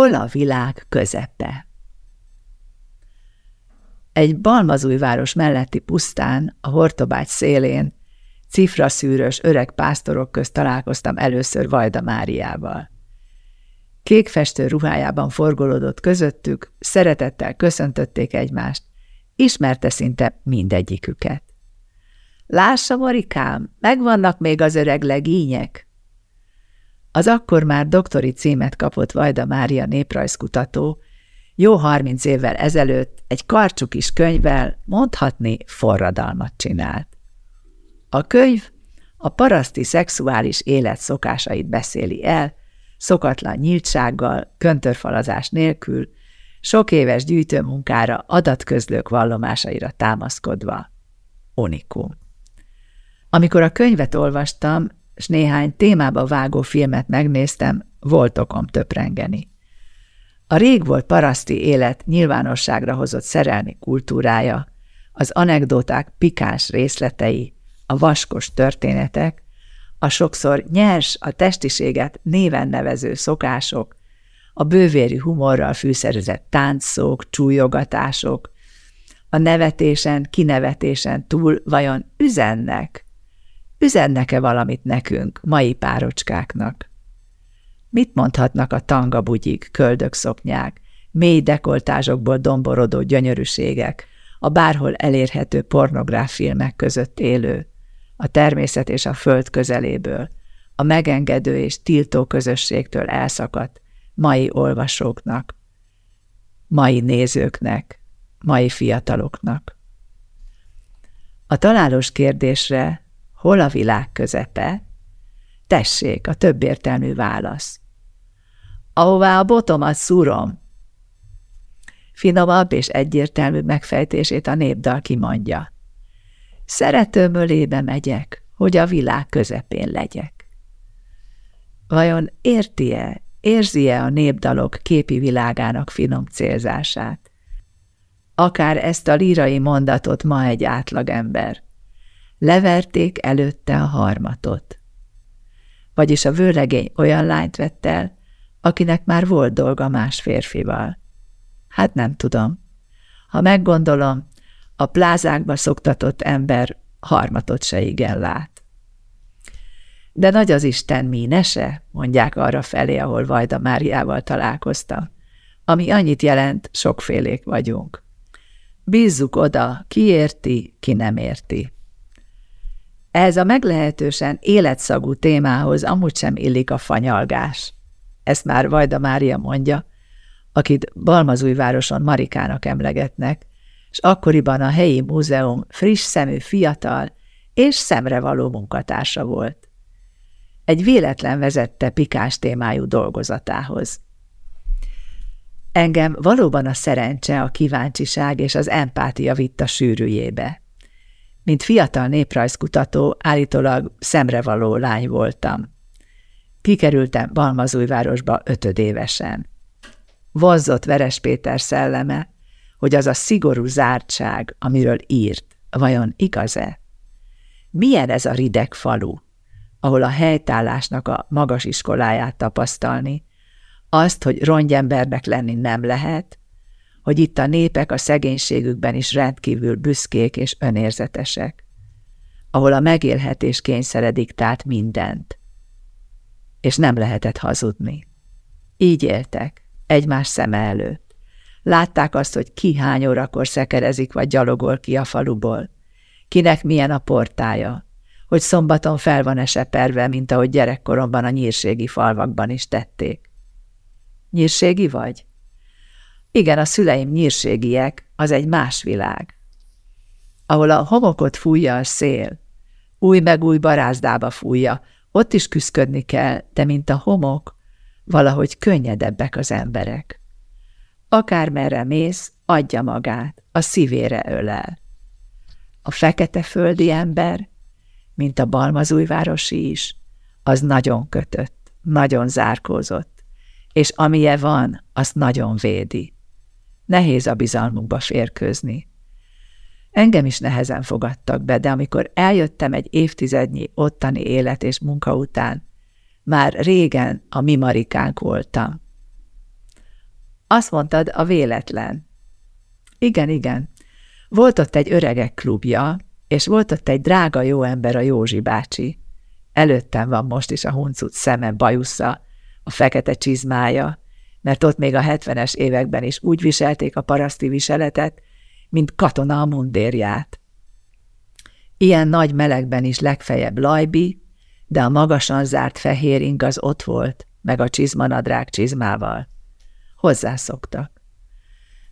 Hol a világ közepe? Egy balmazújváros melletti pusztán, a Hortobágy szélén, cifraszűrös öreg pásztorok közt találkoztam először Vajda Máriával. Kékfestő ruhájában forgolódott közöttük, szeretettel köszöntötték egymást, ismerte szinte mindegyiküket. Lássa, Marikám, megvannak még az öreg legények? Az akkor már doktori címet kapott Vajda Mária néprajzkutató, jó harminc évvel ezelőtt egy karcsuk is könyvvel mondhatni forradalmat csinált. A könyv a paraszti szexuális élet szokásait beszéli el, szokatlan nyíltsággal, köntörfalazás nélkül, sok éves gyűjtőmunkára, adatközlők vallomásaira támaszkodva. Unikum. Amikor a könyvet olvastam, s néhány témába vágó filmet megnéztem, volt okom töprengeni. A rég volt paraszti élet nyilvánosságra hozott szerelmi kultúrája, az anekdoták pikáns részletei, a vaskos történetek, a sokszor nyers, a testiséget néven nevező szokások, a bővérű humorral fűszerezett táncszók, csúlyogatások, a nevetésen, kinevetésen túl vajon üzennek? Üzennek-e valamit nekünk, mai párocskáknak? Mit mondhatnak a tangabugyik, köldökszoknyák, mély dekoltázsokból domborodó gyönyörűségek, a bárhol elérhető pornográf filmek között élő, a természet és a föld közeléből, a megengedő és tiltó közösségtől elszakadt mai olvasóknak, mai nézőknek, mai fiataloknak. A találós kérdésre, hol a világ közepe? Tessék, a többértelmű válasz. Ahová a botomat szúrom. Finomabb és egyértelmű megfejtését a népdal kimondja. Szeretőm ölébe megyek, hogy a világ közepén legyek. Vajon érti-e, érzi-e a népdalok képi világának finom célzását? Akár ezt a lírai mondatot ma egy átlagember. Leverték előtte a harmatot. Vagyis a vőlegény olyan lányt vett el, akinek már volt dolga más férfival. Hát nem tudom. Ha meggondolom, a plázákba szoktatott ember harmatot se igen lát. De nagy az Isten mínese, mondják arra felé, ahol Vajda Máriával találkoztam, ami annyit jelent, sokfélék vagyunk. Bízzuk oda, ki érti, ki nem érti. Ez a meglehetősen életszagú témához amúgy sem illik a fanyalgás. Ezt már Vajda Mária mondja, akit Balmazújvároson Marikának emlegetnek, és akkoriban a helyi múzeum friss szemű fiatal és szemrevaló munkatársa volt. Egy véletlen vezette pikás témájú dolgozatához. Engem valóban a szerencse, a kíváncsiság és az empátia vitt a sűrűjébe. Mint fiatal néprajzkutató állítólag szemrevaló lány voltam. Kikerültem Balmazújvárosba ötödévesen. Vonzott Veres Péter szelleme, hogy az a szigorú zártság, amiről írt, vajon igaz-e? Milyen ez a rideg falu, ahol a helytállásnak a magas iskoláját tapasztalni, azt, hogy rongyembernek lenni nem lehet, hogy itt a népek a szegénységükben is rendkívül büszkék és önérzetesek, ahol a megélhetés kényszere diktált mindent, és nem lehetett hazudni. Így éltek, egymás szeme előtt. Látták azt, hogy ki hány órakor szekerezik vagy gyalogol ki a faluból. Kinek milyen a portája. Hogy szombaton fel van eseperve, mint ahogy gyerekkoromban a nyírségi falvakban is tették. Nyírségi vagy? Igen, a szüleim nyírségiek, az egy más világ. Ahol a homokot fújja a szél, új meg új barázdába fújja, ott is küszködni kell, de mint a homok, valahogy könnyedebbek az emberek. Akármerre mész, adja magát, a szívére ölel. A fekete földi ember, mint a balmazújvárosi is, az nagyon kötött, nagyon zárkózott, és amilyen van, azt nagyon védi. Nehéz a bizalmukba férkőzni. Engem is nehezen fogadtak be, de amikor eljöttem egy évtizednyi ottani élet és munka után, már régen a mi marikánk voltam. Azt mondtad, a véletlen. Igen, igen. Volt ott egy öregek klubja, és volt ott egy drága jó ember, a Józsi bácsi. Előttem van most is a huncut szeme bajusza, a fekete csizmája, mert ott még a hetvenes években is úgy viselték a paraszti viseletet, mint katona a mundérját. Ilyen nagy melegben is legfeljebb lajbi, de a magasan zárt fehér ing az ott volt, meg a csizmanadrág csizmával. Hozzászoktak.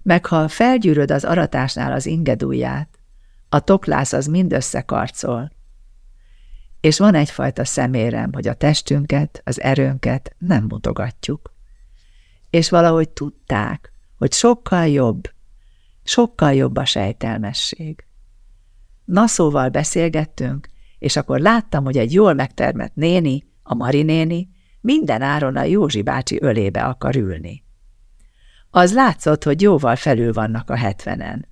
Meg ha felgyűröd az aratásnál az ingedúját, a toklász az mind összekarcol. És van egyfajta szemérem, hogy a testünket, az erőnket nem mutogatjuk. És valahogy tudták, hogy sokkal jobb, sokkal jobb a sejtelmesség. Na szóval beszélgettünk, és akkor láttam, hogy egy jól megtermett néni, a Mari néni, minden áron a Józsi bácsi ölébe akar ülni. Az látszott, hogy jóval felül vannak a hetvenen.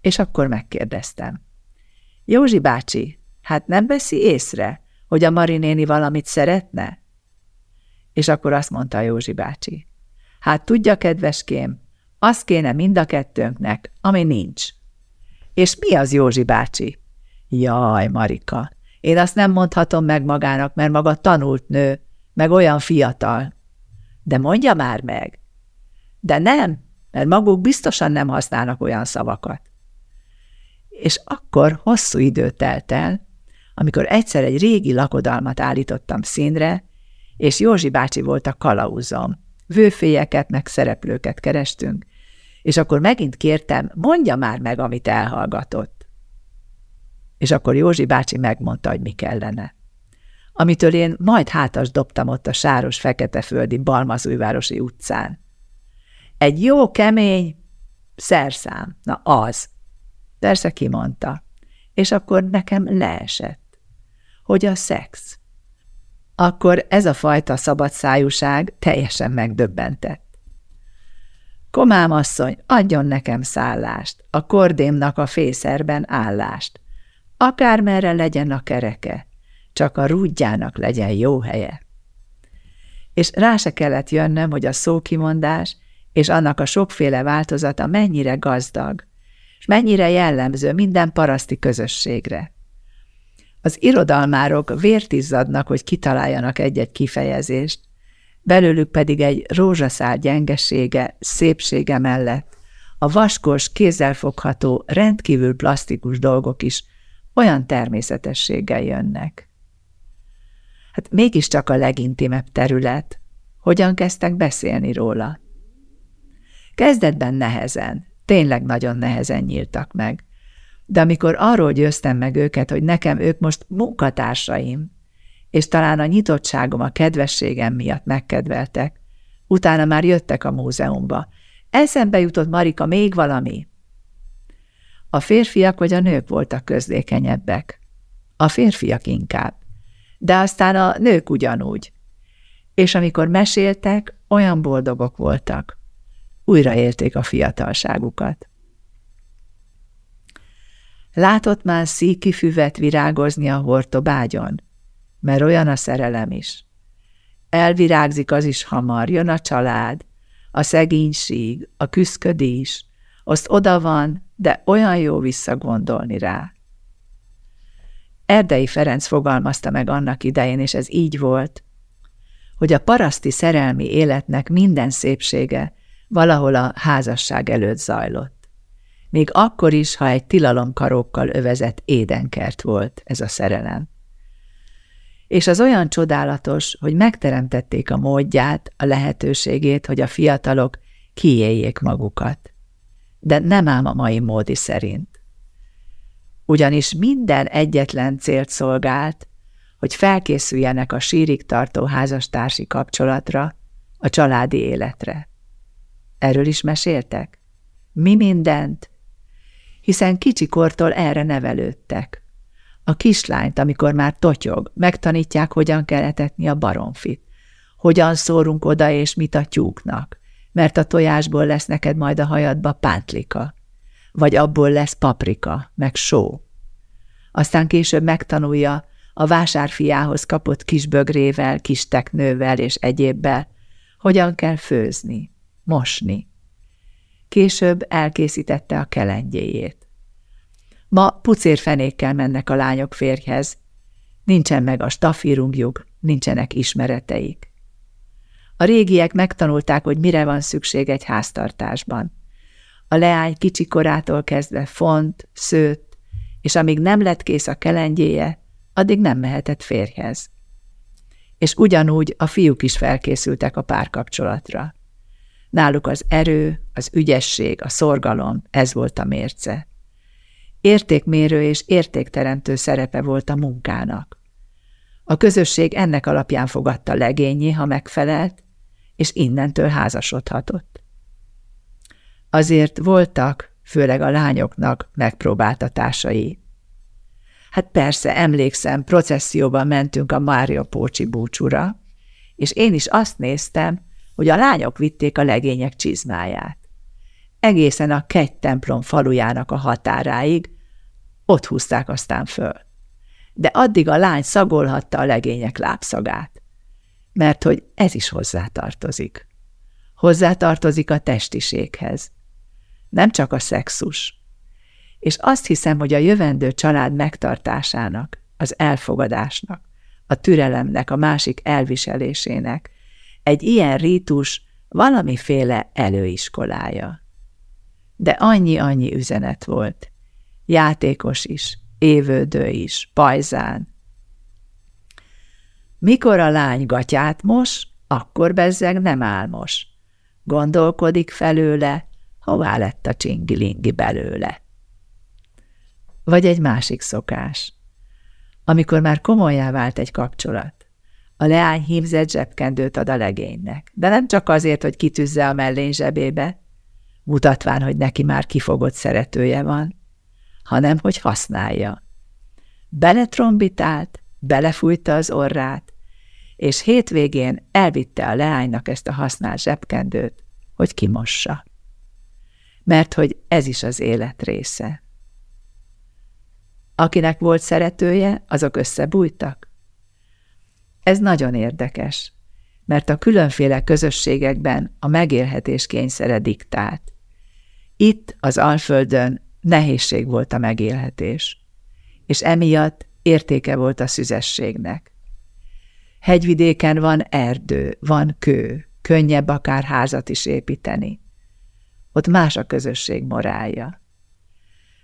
És akkor megkérdeztem. Józsi bácsi, hát nem veszi észre, hogy a Mari néni valamit szeretne? És akkor azt mondta Józsi bácsi. Hát tudja, kedveském, az kéne mind a kettőnknek, ami nincs. És mi az Józsi bácsi? Jaj, Marika, én azt nem mondhatom meg magának, mert maga tanult nő, meg olyan fiatal. De mondja már meg. De nem, mert maguk biztosan nem használnak olyan szavakat. És akkor hosszú idő telt el, amikor egyszer egy régi lakodalmat állítottam színre, és Józsi bácsi volt a kalauzom. Vőfélyeket meg szereplőket kerestünk, és akkor megint kértem, mondja már meg, amit elhallgatott. És akkor Józsi bácsi megmondta, hogy mi kellene. Amitől én majd hátas dobtam ott a sáros feketeföldi Balmazújvárosi utcán. Egy jó kemény szerszám, na az. Persze kimondta. És akkor nekem leesett, hogy a szex. Akkor ez a fajta szabadszájúság teljesen megdöbbentett. Komám asszony, adjon nekem szállást, a kordémnak a fészerben állást. Akármerre legyen a kereke, csak a rúdjának legyen jó helye. És rá se kellett jönnöm, hogy a szókimondás és annak a sokféle változata mennyire gazdag, és mennyire jellemző minden paraszti közösségre. Az irodalmárok vértizzadnak, hogy kitaláljanak egy-egy kifejezést, belőlük pedig egy rózsaszár gyengesége, szépsége mellett a vaskos, kézzelfogható, rendkívül plastikus dolgok is olyan természetességgel jönnek. Hát mégiscsak a legintimebb terület. Hogyan kezdtek beszélni róla? Kezdetben nehezen, tényleg nagyon nehezen nyíltak meg. De amikor arról győztem meg őket, hogy nekem ők most munkatársaim, és talán a nyitottságom, a kedvességem miatt megkedveltek. Utána már jöttek a múzeumba. Eszembe jutott Marika még valami. A férfiak vagy a nők voltak közlékenyebbek. A férfiak inkább. De aztán a nők ugyanúgy. És amikor meséltek, olyan boldogok voltak. Újra élték a fiatalságukat. Látott már szíki füvet virágozni a hortobágyon? mert olyan a szerelem is. Elvirágzik az is hamar, jön a család, a szegénység, a küszködés, azt oda van, de olyan jó visszagondolni rá. Erdei Ferenc fogalmazta meg annak idején, és ez így volt, hogy a paraszti szerelmi életnek minden szépsége valahol a házasság előtt zajlott. Még akkor is, ha egy tilalomkarókkal övezett édenkert volt ez a szerelem és az olyan csodálatos, hogy megteremtették a módját, a lehetőségét, hogy a fiatalok kiéljék magukat. De nem ám a mai módi szerint. Ugyanis minden egyetlen célt szolgált, hogy felkészüljenek a sírig tartó házastársi kapcsolatra, a családi életre. Erről is meséltek? Mi mindent? Hiszen kicsikortól erre nevelődtek. A kislányt, amikor már totyog, megtanítják, hogyan kell etetni a baromfit. Hogyan szórunk oda és mit a tyúknak, mert a tojásból lesz neked majd a hajadba pántlika, vagy abból lesz paprika, meg só. Aztán később megtanulja a vásárfiához kapott kis bögrével, kis teknővel és egyébbel, hogyan kell főzni. mosni. Később elkészítette a kelengyéjét. Ma pucérfenékkel mennek a lányok férjhez. Nincsen meg a stafírungjuk, nincsenek ismereteik. A régiek megtanulták, hogy mire van szükség egy háztartásban. A leány kicsikorától kezdve font, szőtt, és amíg nem lett kész a kelengyéje, addig nem mehetett férjhez. És ugyanúgy a fiúk is felkészültek a párkapcsolatra. Náluk az erő, az ügyesség, a szorgalom, ez volt a mérce. Értékmérő és értékteremtő szerepe volt a munkának. A közösség ennek alapján fogadta legényi, ha megfelelt, és innentől házasodhatott. Azért voltak, főleg a lányoknak megpróbáltatásai. Hát persze, emlékszem, processzióban mentünk a Mária Pócsi búcsúra, és én is azt néztem, hogy a lányok vitték a legények csizmáját. Egészen a kegy templom falujának a határáig, ott húzták aztán föl. De addig a lány szagolhatta a legények lábszagát, mert hogy ez is hozzátartozik. Hozzátartozik a testiséghez. Nem csak a szexus. És azt hiszem, hogy a jövendő család megtartásának, az elfogadásnak, a türelemnek, a másik elviselésének, egy ilyen rítus valamiféle előiskolája. De annyi-annyi üzenet volt. Játékos is, évődő is, pajzán. Mikor a lány gatyát mos, akkor bezzeg nem álmos. Gondolkodik felőle, hová lett a csingilingi belőle. Vagy egy másik szokás. Amikor már komolyá vált egy kapcsolat, a leány hímzett zsebkendőt ad a legénynek, de nem csak azért, hogy kitűzze a mellény zsebébe, mutatván, hogy neki már kifogott szeretője van, hanem hogy használja. Beletrombitált, belefújta az orrát, és hétvégén elvitte a leánynak ezt a használt zsebkendőt, hogy kimossa. Mert hogy ez is az élet része. Akinek volt szeretője, azok összebújtak, ez nagyon érdekes, mert a különféle közösségekben a megélhetés kényszere diktált. Itt, az Alföldön nehézség volt a megélhetés, és emiatt értéke volt a szüzességnek. Hegyvidéken van erdő, van kő, könnyebb akár házat is építeni. Ott más a közösség morálja.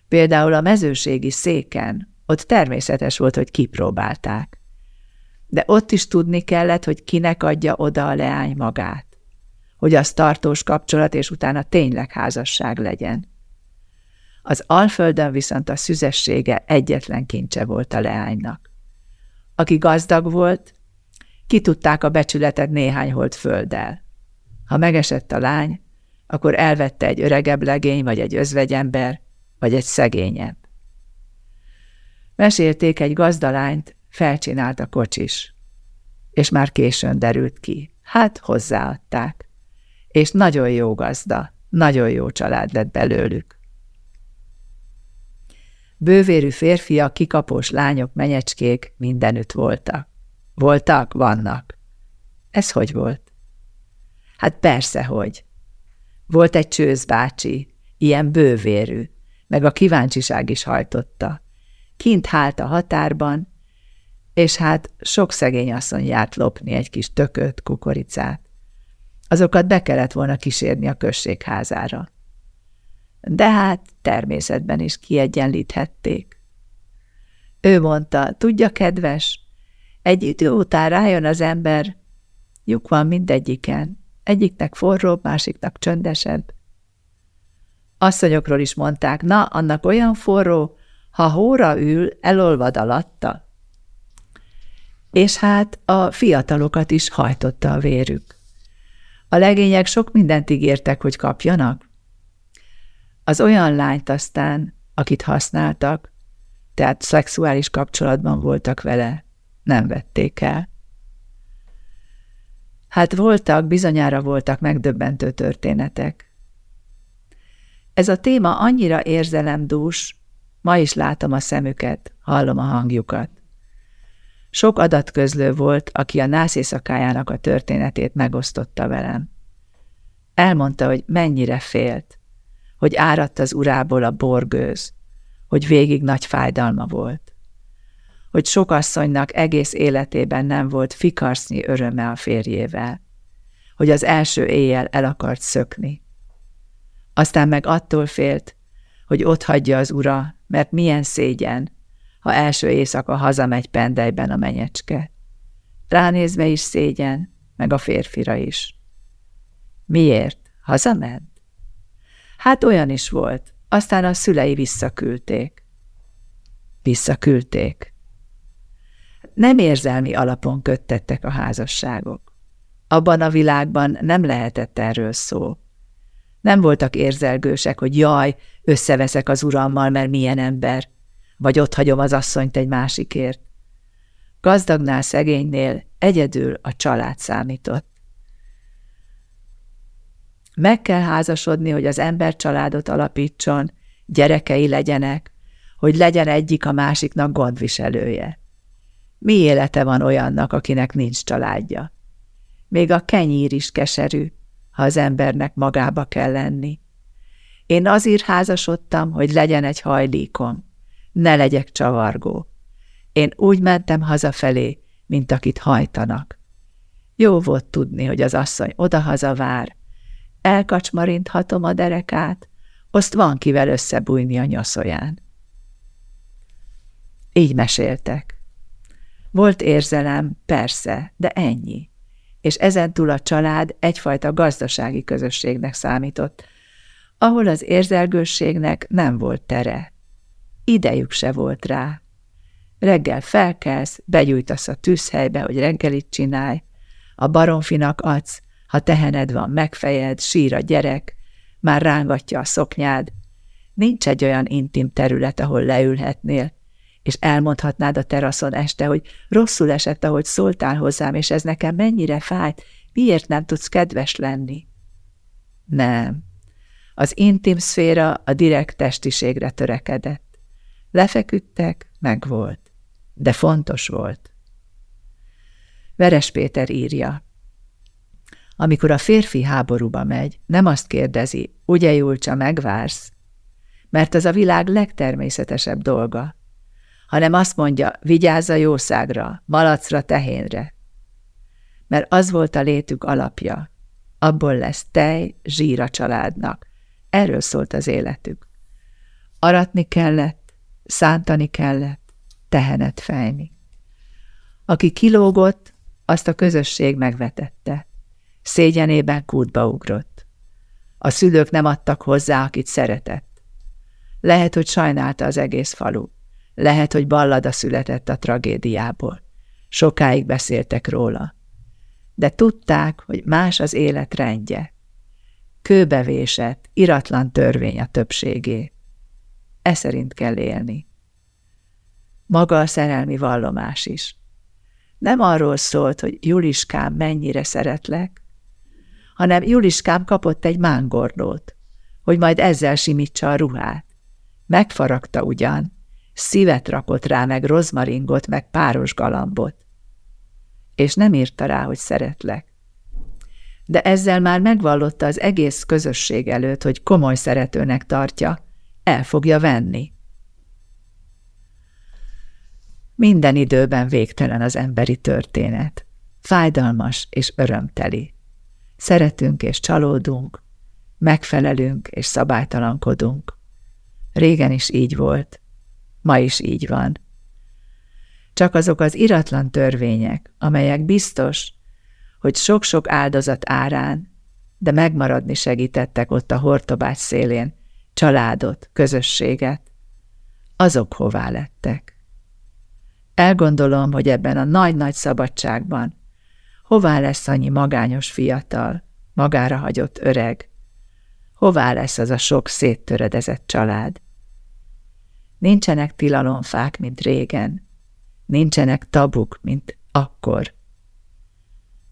Például a mezőségi széken, ott természetes volt, hogy kipróbálták de ott is tudni kellett, hogy kinek adja oda a leány magát, hogy az tartós kapcsolat és utána tényleg házasság legyen. Az Alföldön viszont a szüzessége egyetlen kincse volt a leánynak. Aki gazdag volt, ki tudták a becsületet néhány holt földdel. Ha megesett a lány, akkor elvette egy öregebb legény, vagy egy özvegyember, vagy egy szegényebb. Mesélték egy gazdalányt, felcsinált a kocsis. És már későn derült ki. Hát hozzáadták. És nagyon jó gazda, nagyon jó család lett belőlük. Bővérű férfiak, kikapós lányok, menyecskék mindenütt voltak. Voltak, vannak. Ez hogy volt? Hát persze, hogy. Volt egy csőzbácsi, ilyen bővérű, meg a kíváncsiság is hajtotta. Kint hált a határban, és hát sok szegény asszony járt lopni egy kis tököt, kukoricát. Azokat be kellett volna kísérni a községházára. De hát természetben is kiegyenlíthették. Ő mondta, tudja, kedves, egy idő után rájön az ember, lyuk van mindegyiken, egyiknek forróbb, másiknak csöndesebb. Asszonyokról is mondták, na, annak olyan forró, ha hóra ül, elolvad alatta és hát a fiatalokat is hajtotta a vérük. A legények sok mindent ígértek, hogy kapjanak. Az olyan lányt aztán, akit használtak, tehát szexuális kapcsolatban voltak vele, nem vették el. Hát voltak, bizonyára voltak megdöbbentő történetek. Ez a téma annyira érzelemdús, ma is látom a szemüket, hallom a hangjukat. Sok adatközlő volt, aki a nász éjszakájának a történetét megosztotta velem. Elmondta, hogy mennyire félt, hogy áradt az urából a borgőz, hogy végig nagy fájdalma volt, hogy sok asszonynak egész életében nem volt fikarsznyi öröme a férjével, hogy az első éjjel el akart szökni. Aztán meg attól félt, hogy ott hagyja az ura, mert milyen szégyen, ha első éjszaka hazamegy pendelyben a menyecske. Ránézve is szégyen, meg a férfira is. Miért? Hazament? Hát olyan is volt, aztán a szülei visszaküldték. Visszaküldték. Nem érzelmi alapon köttettek a házasságok. Abban a világban nem lehetett erről szó. Nem voltak érzelgősek, hogy jaj, összeveszek az urammal, mert milyen ember, vagy ott hagyom az asszonyt egy másikért. Gazdagnál, szegénynél egyedül a család számított. Meg kell házasodni, hogy az ember családot alapítson, gyerekei legyenek, hogy legyen egyik a másiknak gondviselője. Mi élete van olyannak, akinek nincs családja? Még a kenyír is keserű, ha az embernek magába kell lenni. Én azért házasodtam, hogy legyen egy hajlíkom, ne legyek csavargó. Én úgy mentem hazafelé, mint akit hajtanak. Jó volt tudni, hogy az asszony odahaza vár, elkacsmarinthatom a derekát, azt van kivel összebújni a nyoszoján. Így meséltek. Volt érzelem, persze, de ennyi. És ezentúl a család egyfajta gazdasági közösségnek számított, ahol az érzelgősségnek nem volt tere. Idejük se volt rá. Reggel felkelsz, begyújtasz a tűzhelybe, hogy reggelit csinálj, a baromfinak adsz, ha tehened van, megfejed, sír a gyerek, már rángatja a szoknyád. Nincs egy olyan intim terület, ahol leülhetnél, és elmondhatnád a teraszon este, hogy rosszul esett, ahogy szóltál hozzám, és ez nekem mennyire fájt, miért nem tudsz kedves lenni? Nem. Az intim szféra a direkt testiségre törekedett. Lefeküdtek, meg volt. De fontos volt. Veres Péter írja. Amikor a férfi háborúba megy, nem azt kérdezi, ugye Julcsa, megvársz? Mert az a világ legtermészetesebb dolga. Hanem azt mondja, vigyázz a jószágra, malacra, tehénre. Mert az volt a létük alapja. Abból lesz tej, zsír a családnak. Erről szólt az életük. Aratni kellett, szántani kellett, tehenet fejni. Aki kilógott, azt a közösség megvetette. Szégyenében kútba ugrott. A szülők nem adtak hozzá, akit szeretett. Lehet, hogy sajnálta az egész falu. Lehet, hogy ballada született a tragédiából. Sokáig beszéltek róla. De tudták, hogy más az élet rendje. Kőbevésett, iratlan törvény a többségé. E szerint kell élni. Maga a szerelmi vallomás is. Nem arról szólt, hogy Juliskám mennyire szeretlek, hanem Juliskám kapott egy mángorlót, hogy majd ezzel simítsa a ruhát. Megfaragta ugyan, szívet rakott rá, meg rozmaringot, meg páros galambot. És nem írta rá, hogy szeretlek. De ezzel már megvallotta az egész közösség előtt, hogy komoly szeretőnek tartja, el fogja venni. Minden időben végtelen az emberi történet. Fájdalmas és örömteli. Szeretünk és csalódunk, megfelelünk és szabálytalankodunk. Régen is így volt, ma is így van. Csak azok az iratlan törvények, amelyek biztos, hogy sok-sok áldozat árán, de megmaradni segítettek ott a hortobás szélén, családot, közösséget, azok hová lettek. Elgondolom, hogy ebben a nagy-nagy szabadságban Hová lesz annyi magányos fiatal, magára hagyott öreg? Hová lesz az a sok széttöredezett család? Nincsenek tilalomfák, mint régen. Nincsenek tabuk, mint akkor.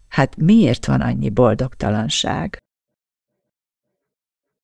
Hát miért van annyi boldogtalanság?